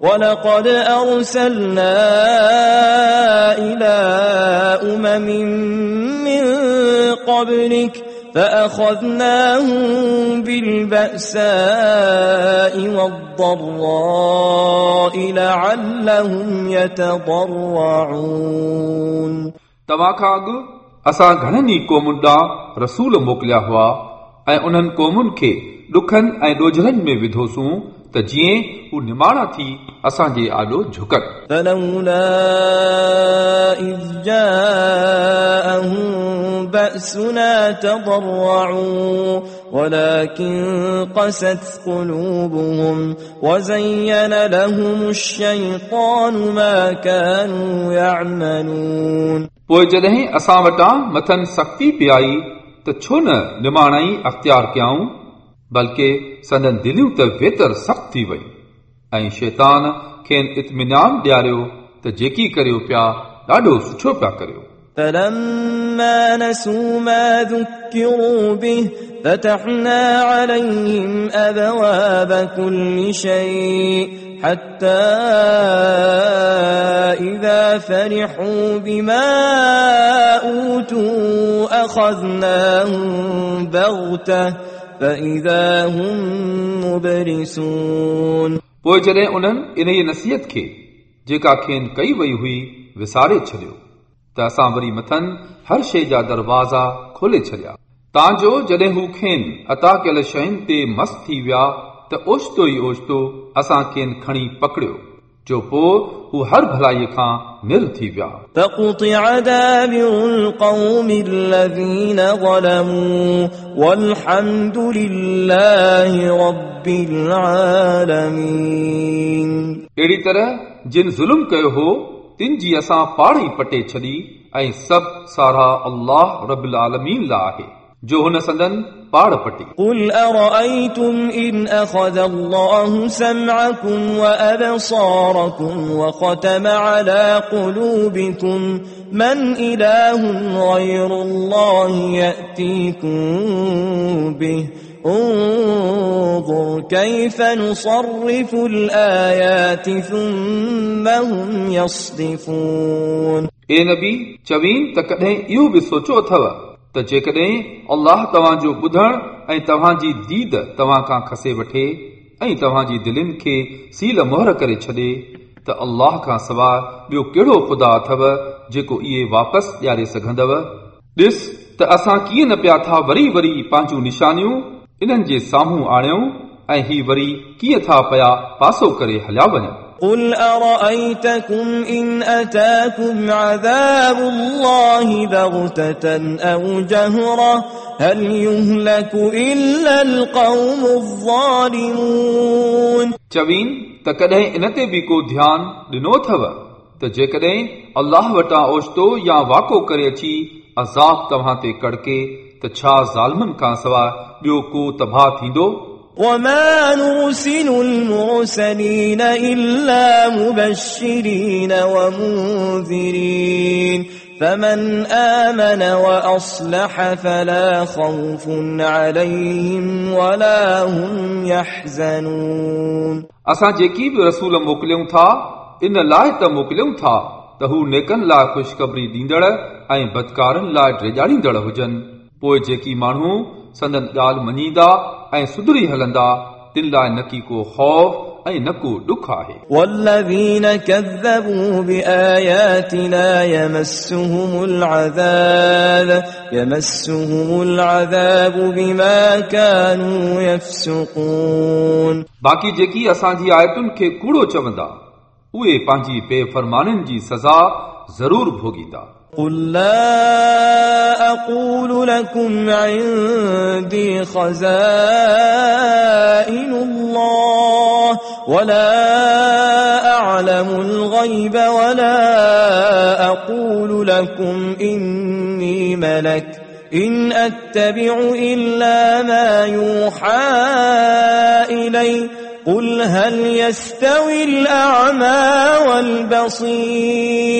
ولقد أرسلنا إلى أمم من قبلك فأخذناهم بالبأساء والضراء لعلهم يتضرعون तव्हां खां अॻु असां घणनि ई क़ौमुनि ॾांहुं रसूल मोकिलिया हुआ ऐं उन्हनि क़ौमुनि खे ॾुखनि ऐं ॾोजरनि में विधोसूं त जीअं हू निमाणा थी असांजे आॾो झुकनि فلولا إذ جاءهم بأسنا تضرعوا ولكن قست قلوبهم وزين لهم الشيطان ما كانوا يعملون पोइ जॾहिं असां वटां मथनि सख़्ती पई आई त छो न निमाणाई अख़्तियार कयाऊं बल्कि संदन दिलियूं त वेतर सख़्त थी वई ऐं शैतान खेनि इत्मिनान ॾियारियो त जेकी करियो पिया ॾाढो सुठो पिया करियो فلما نسوا ما ذكروا به فتحنا عليهم أبواب كل شيء حتى إذا فرحوا بما أوتوا أخذناهم بغتة فإذا هم مبلسون पोइ जॾहिं उन्हनि इन ई नसीहत खे जेका खेनि कई वई हुई विसारे छॾियो त असां वरी मथनि हर शइ जा दरवाज़ा खोले छॾिया तांजो जॾहिं हू खेनि अता कयल शयुनि ते मस्त थी विया त ओचितो ई ओचितो असां खेनि खणी पकड़ियो जो पोइ हू हर भलाईअ खां निर थी विया فقطع دابر القوم الذين ظلموا والحمد لله رب العالمين अहिड़ी तरह जिन ज़ुल्म कयो हो तिन जी असां पाण ई पटे छॾी ऐं सभु सारा अल्लाह रबिल आलमीन लाइ आहे جو هن سندن پاڑ پٹی۔ قل أرأيتم إن أخذ الله سمعكم وأبصاركم وختم على قلوبكم من إله غير الله يأتيكم به؟ انظر كيف نصرف الآيات ثم هم يصدفون۔ اے نبی چوین تکڈھیں یو بھی سوچو اتھوا त जेकॾहिं अल्लाह तव्हांजो ॿुधण ऐं तव्हांजी दीद तव्हां खां खसे वठे ऐं तव्हांजी दिलनि खे सील मोहर करे छॾे त अल्लाह खां सवाइ ॿियो कहिड़ो ख़ुदा अथव जेको इहे वापसि ॾियारे सघंदव ॾिस त असां कीअं न पिया था वरी वरी पंहिंजूं निशानियूं इन्हनि जे साम्हूं आणियूं ऐं ही वरी कीअं था पिया पासो करे हलिया वञनि قل أرأيتكم إن أتاكم عذاب الله بغتة أو جهرة هل يهلك إلا القوم الظالمون चवीन त कॾहिं इन ते बि को ध्यानु ॾिनो अथव त जेकॾहिं अल्लाह वटां ओचितो या वाको करे अची अज़ाब तव्हां ते कड़के त छा ज़ालमनि खां सवाइ ॿियो को तबाह थींदो وما نرسل المرسلين إلا مبشرين ومنذرين فمن آمن وأصلح فلا خوف عليهم ولا هم يحزنون असां जेकी बि रसूल मोकिलियूं था इन लाइ त मोकिलियूं था त हू नेकनि लाइ ख़ुशख़बरी ॾींदड़ ऐं बदकारनि लाइ ड्रेजाड़ींदड़ हुजनि पोइ जेकी माण्हू संदन ॻाल्हि मञींदा ऐं सुधरी हलंदा तिन लाइ न की को ख़ौफ़ ऐं न को ॾुख आहे والذين كذبوا بآياتنا يمسهم العذاب يمسهم العذاب بما كانوا يفسقون बाक़ी जेकी असांजी आयतुनि खे कूड़ो चवंदा उहे पंहिंजी बेफ़रमाननि जी सज़ा ज़रूर भोगींदा قل لا أقول لكم عندي خزائن الله ولا أعلم الغيب ولا أقول لكم إني ملك إن أتبع إلا ما يوحى إلي قل هل يستوي الأعمى والبصير